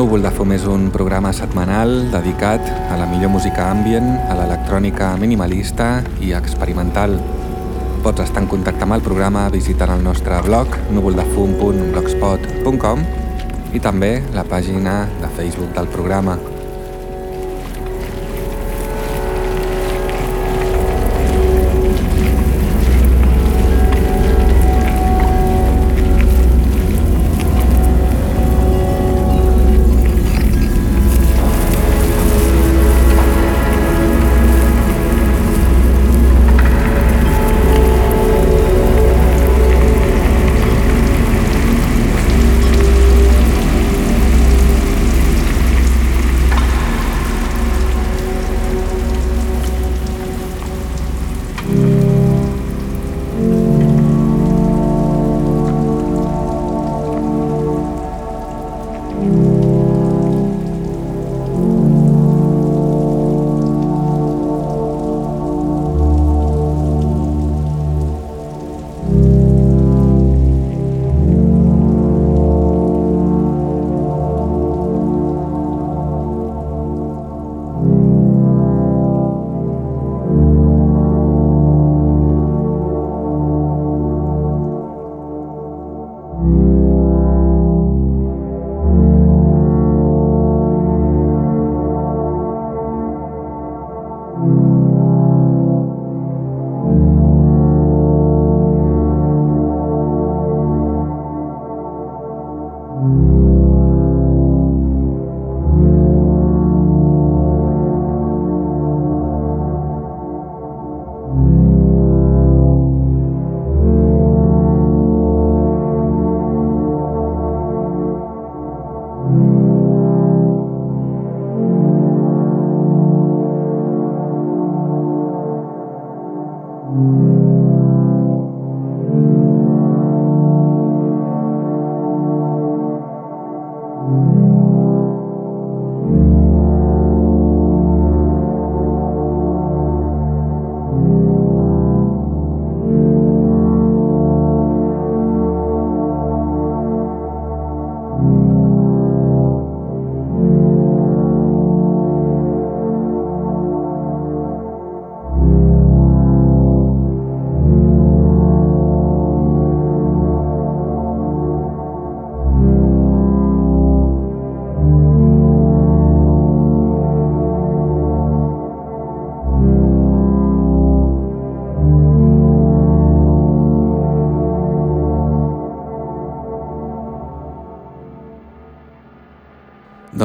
Núvol de Fum és un programa setmanal dedicat a la millor música ambient, a l'electrònica minimalista i experimental. Pots estar en contacte amb el programa visitant el nostre blog núvoldefum.blogspot.com i també la pàgina de Facebook del programa.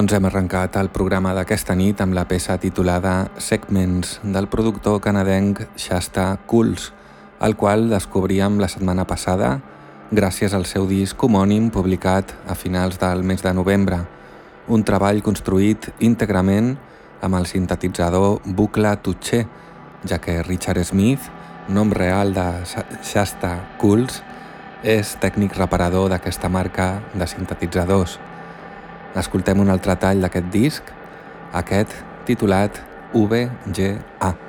Doncs hem arrencat el programa d'aquesta nit amb la peça titulada Segments del productor canadenc Shasta Cools, el qual descobríem la setmana passada gràcies al seu disc homònim publicat a finals del mes de novembre, un treball construït íntegrament amb el sintetitzador Bucla Tutxer, ja que Richard Smith, nom real de Shasta Cools, és tècnic reparador d'aquesta marca de sintetitzadors. Escoltem un altre tall d'aquest disc, aquest titulat VGA.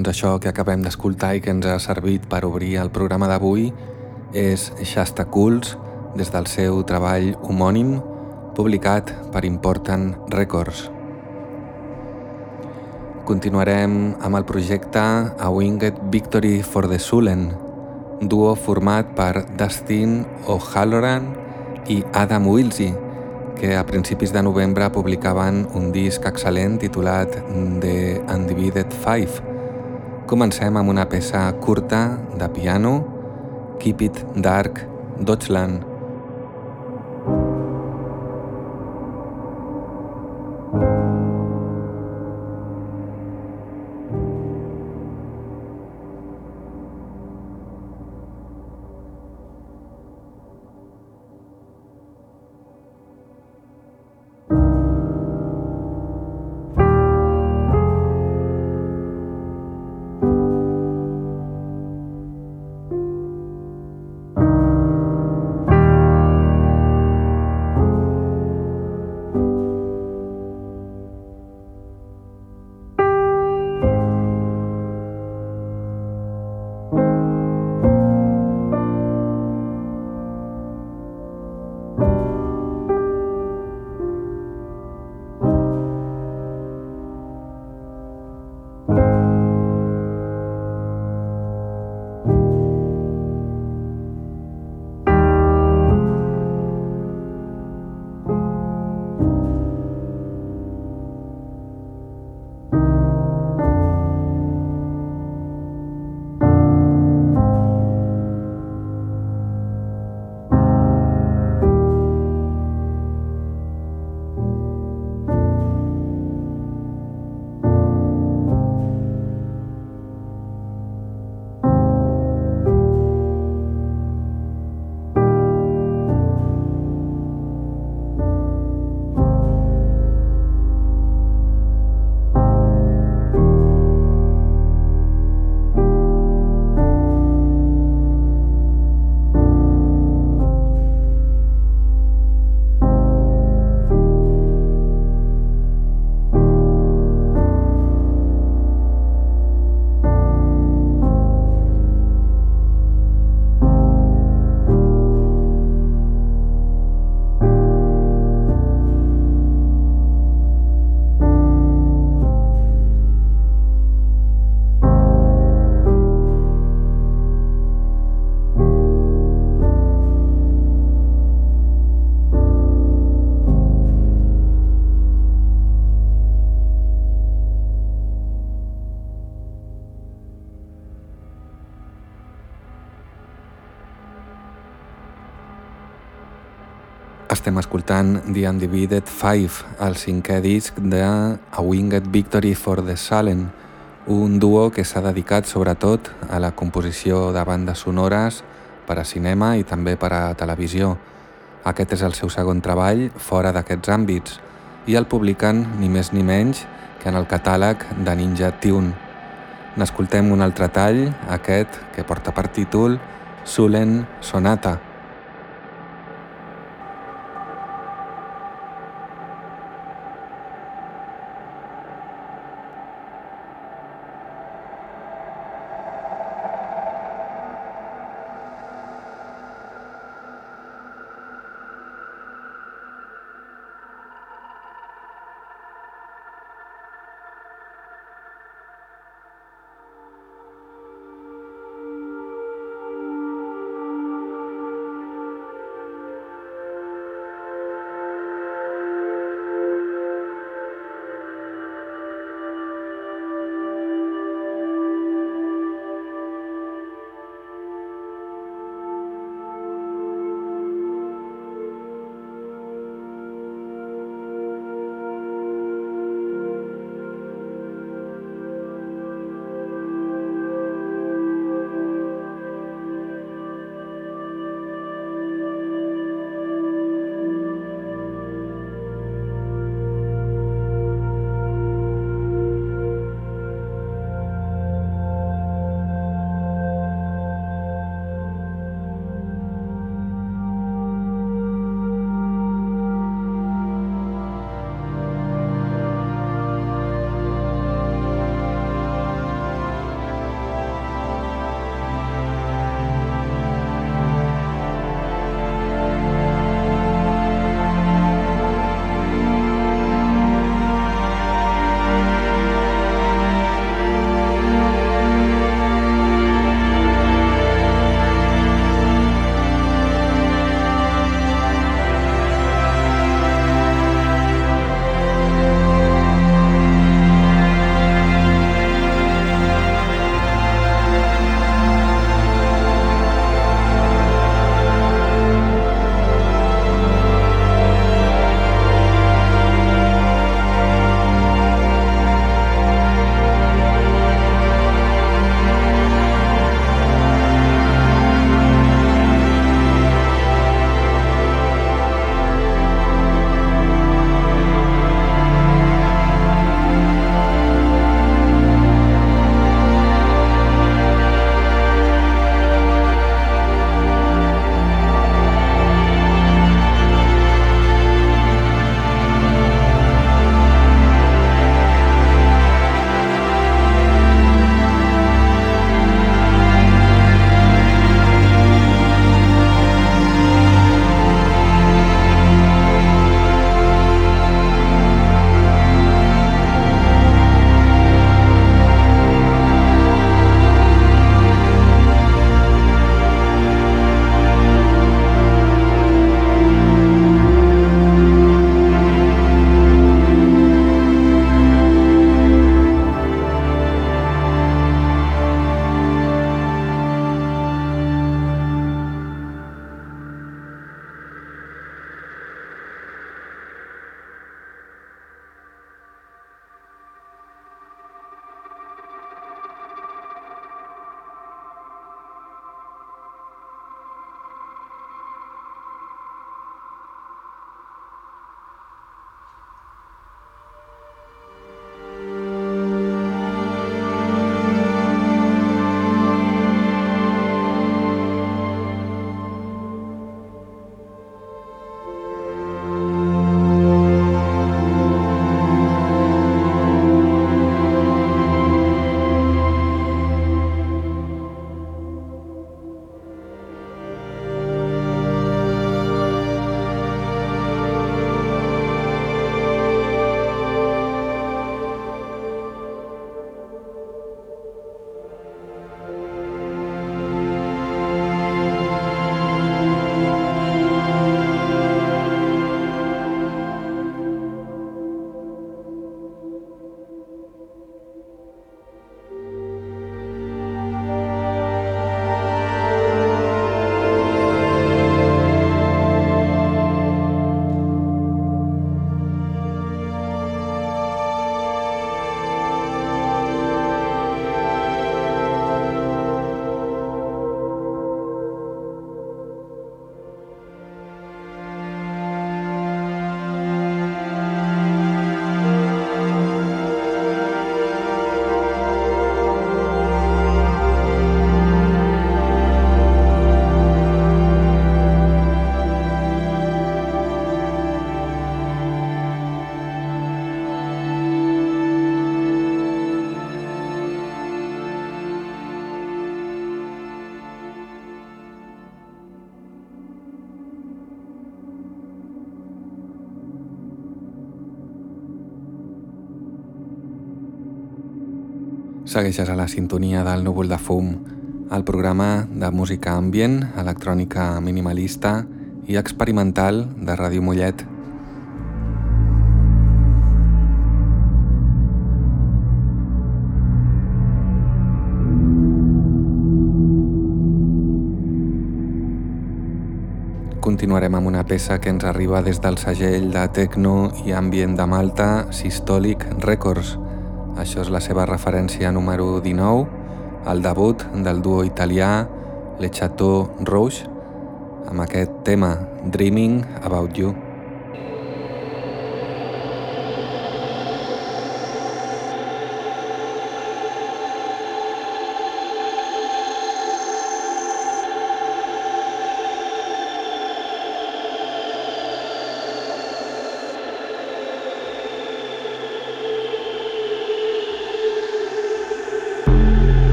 Doncs això que acabem d'escoltar i que ens ha servit per obrir el programa d'avui és Shasta Cools des del seu treball homònim publicat per Important Records. Continuarem amb el projecte A Winged Victory for the Sulen, duo format per Dustin O'Halloran i Adam Wilsey, que a principis de novembre publicaven un disc excel·lent titulat The Undivided Five, Comencem amb una peça curta de piano, Keep It Dark, Deutschland, Estem escoltant The Undivided Five, el cinquè disc de A Winged Victory for the Salen, un duo que s'ha dedicat sobretot a la composició de bandes sonores per a cinema i també per a televisió. Aquest és el seu segon treball fora d'aquests àmbits i el publiquen ni més ni menys que en el catàleg de Ninja Tune. N'escoltem un altre tall, aquest que porta per títol Sulen Sonata. Segueixes a la sintonia del núvol de fum, el programa de música ambient, electrònica minimalista i experimental de Ràdio Mollet. Continuarem amb una peça que ens arriba des del segell de Tecno i Ambient de Malta, Systolic Records, això és la seva referència número 19, el debut del duo italià Le Chateau Rouge, amb aquest tema Dreaming About You.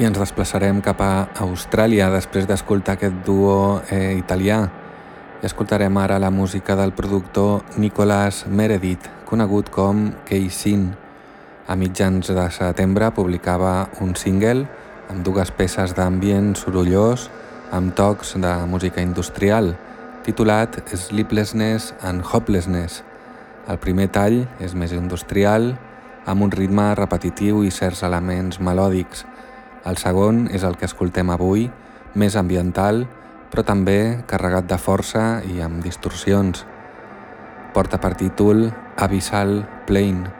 I ens desplaçarem cap a Austràlia després d'escoltar aquest duo eh, italià i escoltarem ara la música del productor Nicolas Meredith, conegut com Keisin. A mitjans de setembre publicava un single amb dues peces d'ambient sorollós amb tocs de música industrial, titulat Sleeplessness and Hopelessness. El primer tall és més industrial, amb un ritme repetitiu i certs elements melòdics. El segon és el que escoltem avui, més ambiental, però també carregat de força i amb distorsions. Porta per títol Abyssal Plane.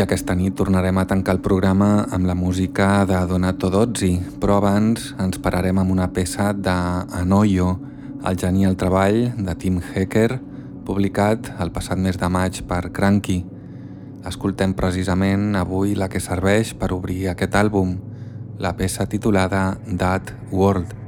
I aquesta nit tornarem a tancar el programa amb la música de Donato Dozzi, però abans ens pararem amb una peça de Anoio, el genial treball de Tim Hecker, publicat el passat mes de maig per Cranky. Escoltem precisament avui la que serveix per obrir aquest àlbum, la peça titulada That World.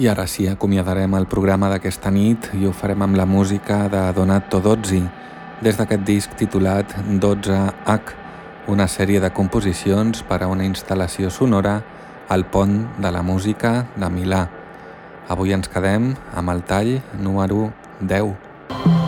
I ara sí, acomiadarem el programa d'aquesta nit i ho farem amb la música de Donato Dozzi, des d'aquest disc titulat 12H, una sèrie de composicions per a una instal·lació sonora al pont de la música de Milà. Avui ens quedem amb el tall número 10.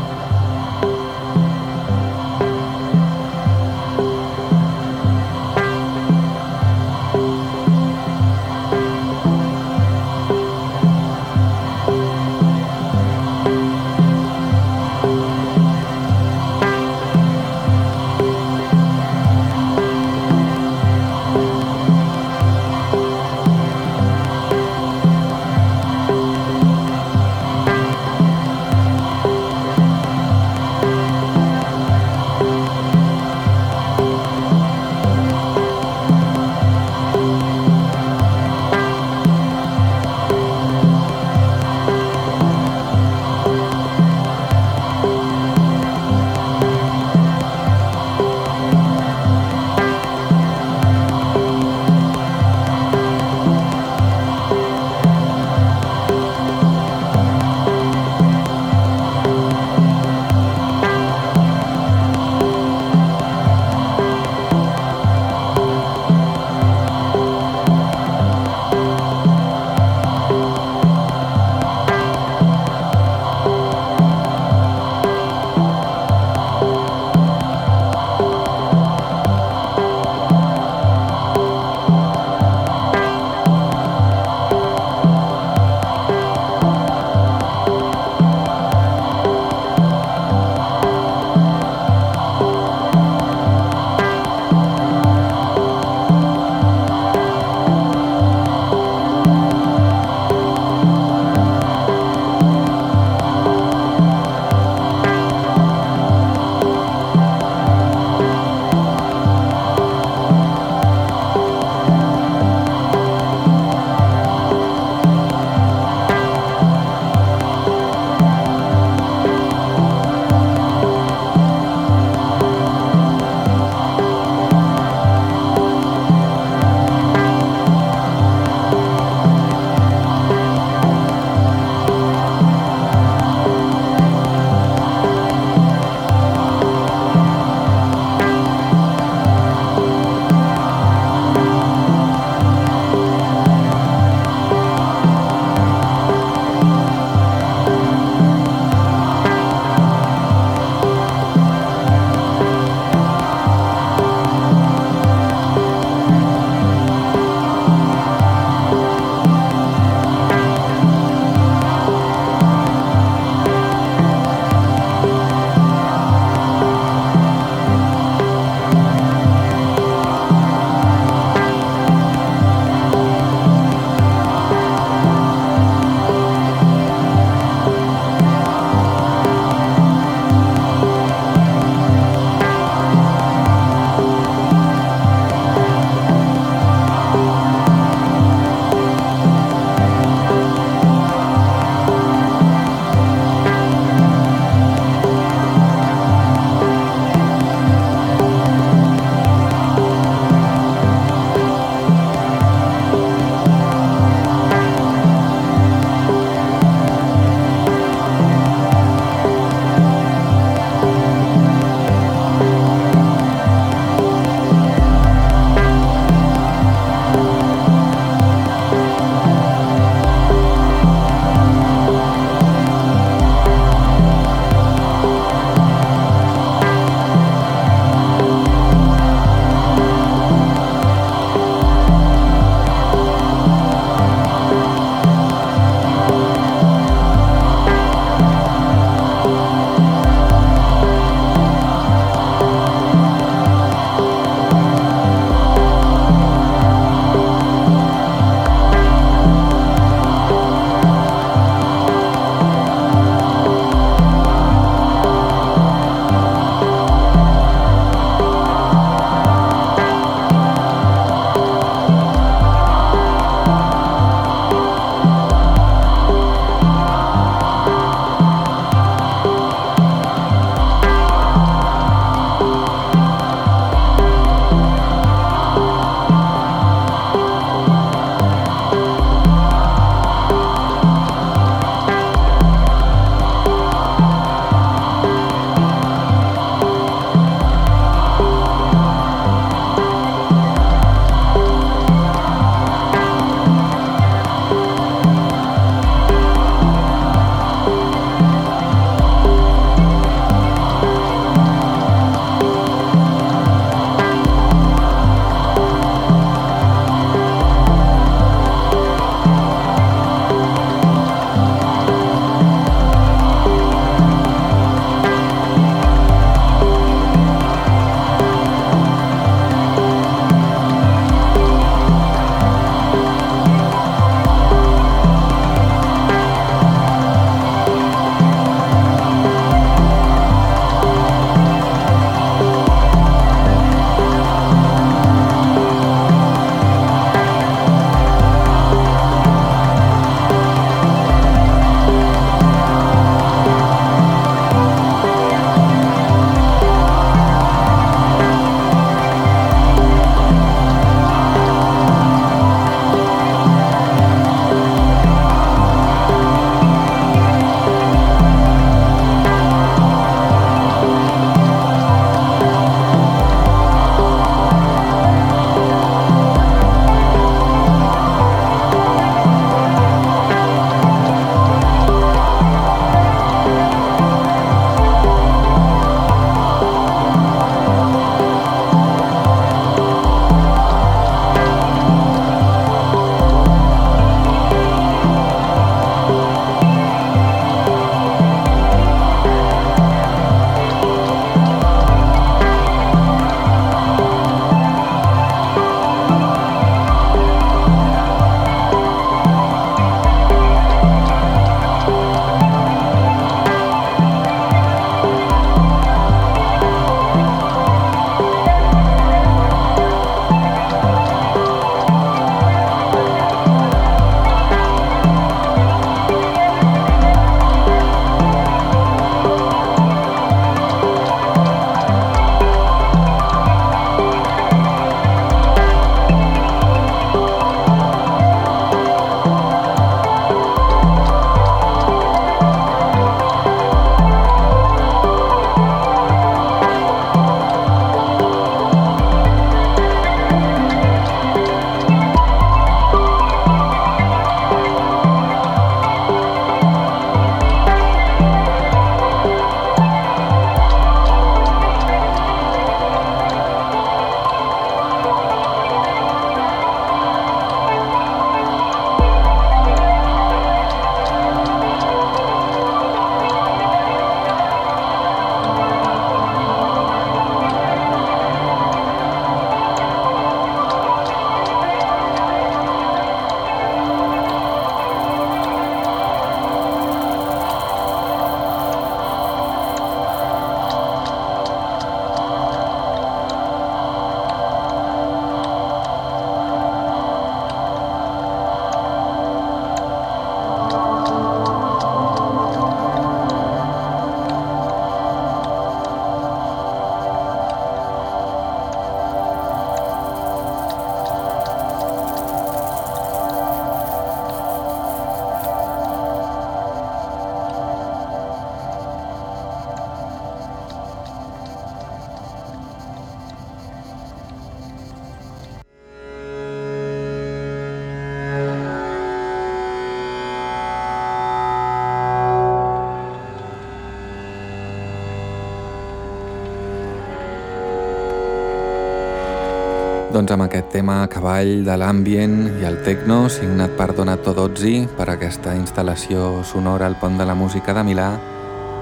Doncs amb aquest tema a cavall de l'ambient i el techno signat per Donato Dozzi per aquesta instal·lació sonora al Pont de la Música de Milà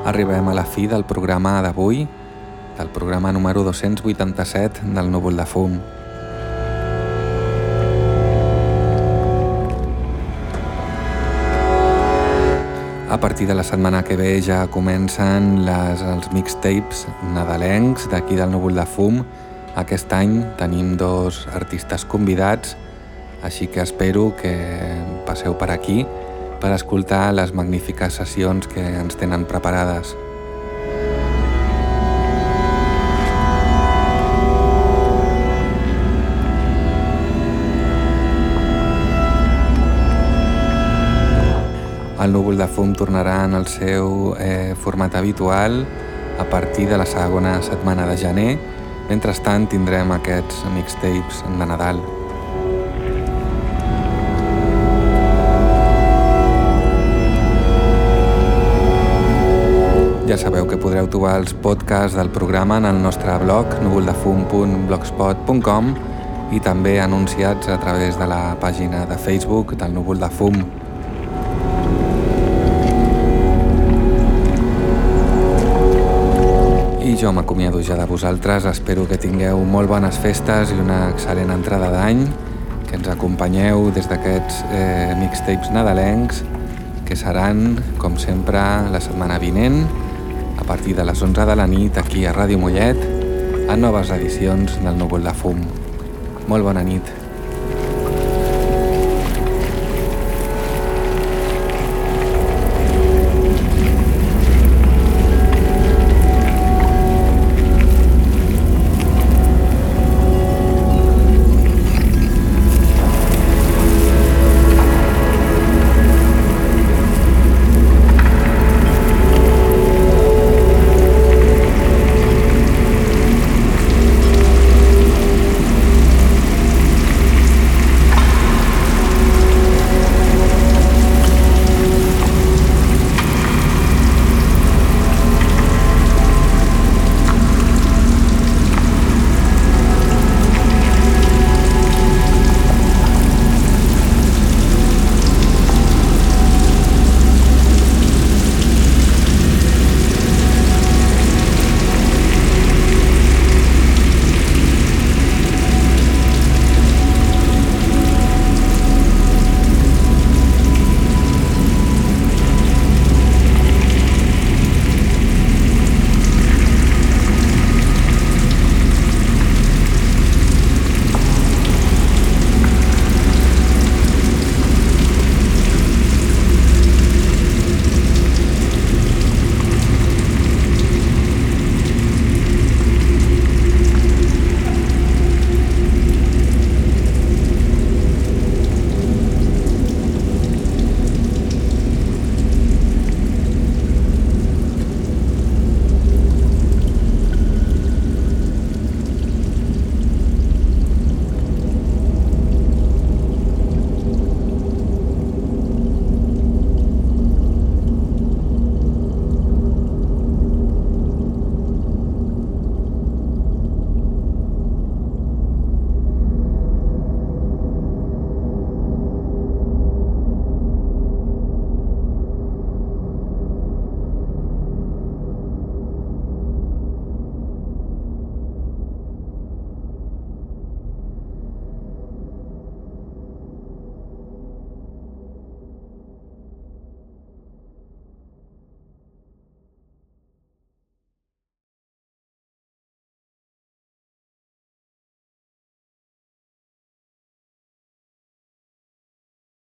arribem a la fi del programa d'avui, del programa número 287 del Núvol de Fum. A partir de la setmana que ve ja comencen les, els mixtapes nadalencs d'aquí del Núvol de Fum aquest any tenim dos artistes convidats, així que espero que passeu per aquí per escoltar les magnífiques sessions que ens tenen preparades. El núvol de fum tornarà en el seu eh, format habitual a partir de la segona setmana de gener Mentrestant tindrem aquests mixtapes de Nadal. Ja sabeu que podreu trobar els podcasts del programa en el nostre blog núvoldefum.blogspot.com i també anunciats a través de la pàgina de Facebook del Núvol de Fum. M'acomiado ja de vosaltres, espero que tingueu molt bones festes i una excel·lent entrada d'any, que ens acompanyeu des d'aquests eh, mixtapes nadalencs, que seran, com sempre, la setmana vinent, a partir de les 11 de la nit, aquí a Ràdio Mollet, a noves edicions del Núvol de Fum. Molt bona nit.